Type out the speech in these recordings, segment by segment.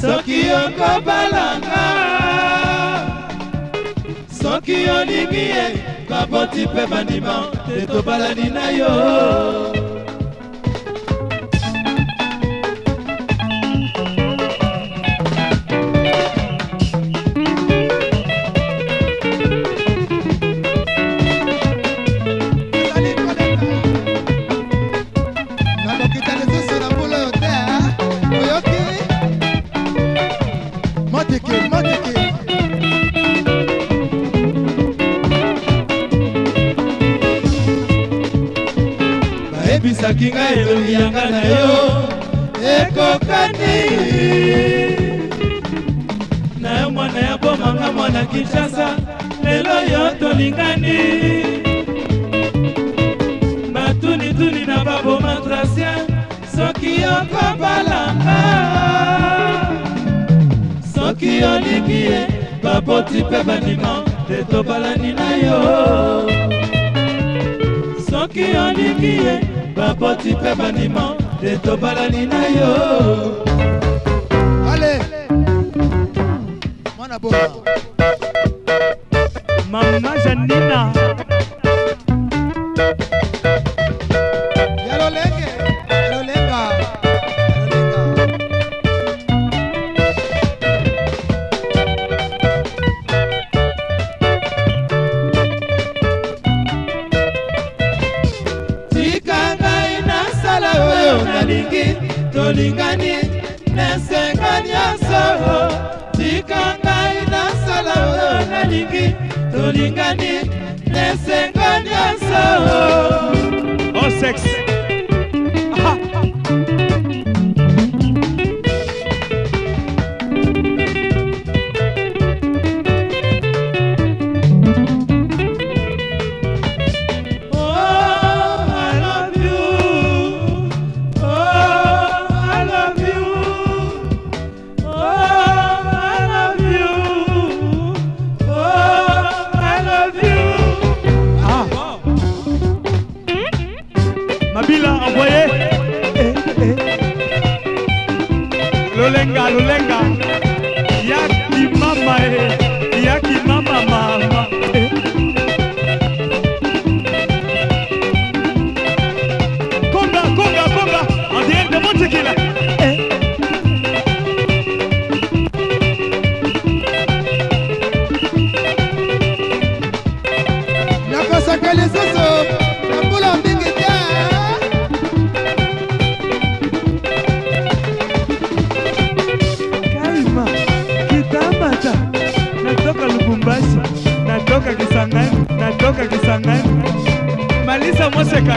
soki okobalanga soki olingi ye baboti mpe bandima te tobalani na yo nanga na yo ekokani na yo mwana ya bomanga mwana kinshasa lelo yo tolingani batunituni na baboma tracien soki okobalanga soki olingi ye baboti mpe bandima te tobalani na yo soki olingi ye baboti mpe bandima te tobalani na yo ale mwana boa mama janina tolingani nesenga nyonso tika ngai nasala oyo nalingi tolingani lolenga lolenga ya kimama e ngai natokakisa ngai malisa moseka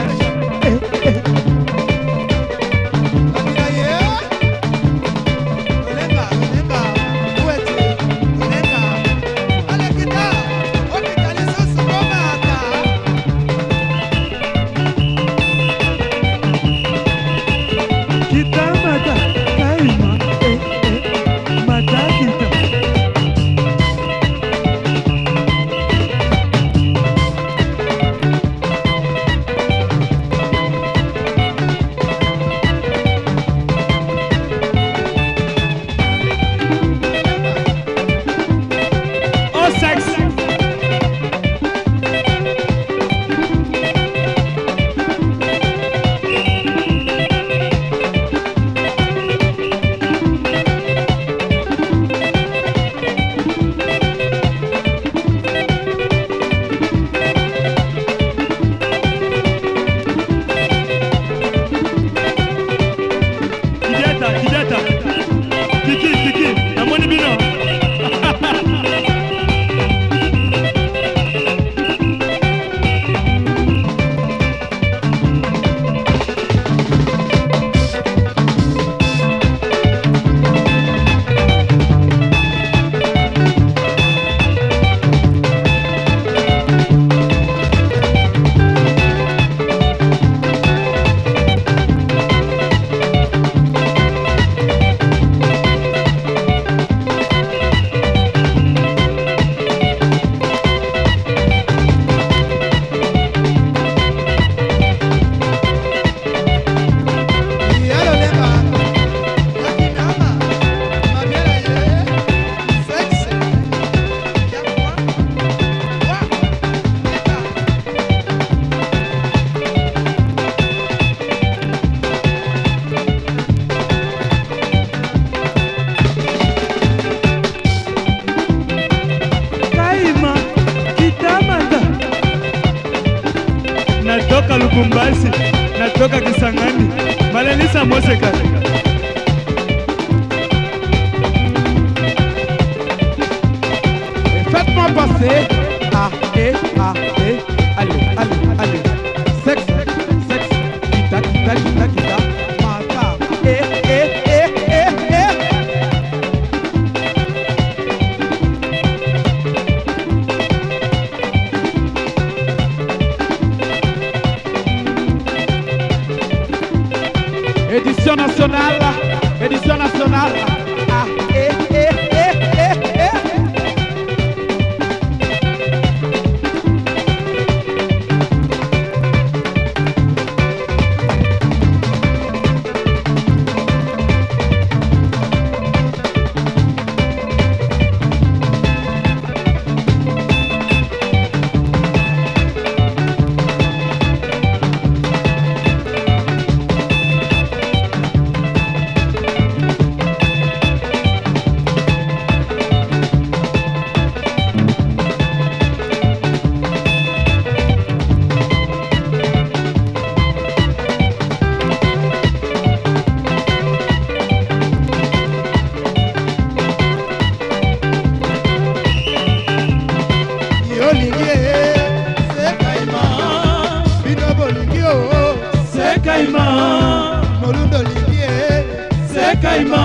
sekaima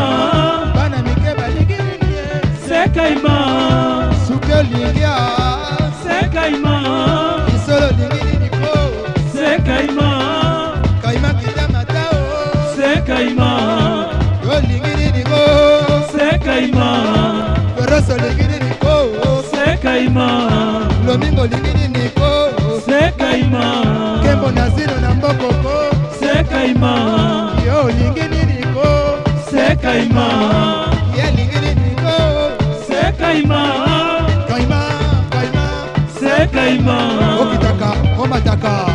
bana mike balingi sekaima suki olingia sekaima lisolo olingi liliko sekaima kaima kita matao sekaima olingi liliko sekaima feroso olingi liliko sekaima lomingo olingi liliko sekaima kembo na zino na mbokoko sekaima yo olingi nini sekaima sekaima sekaima okitaka omataka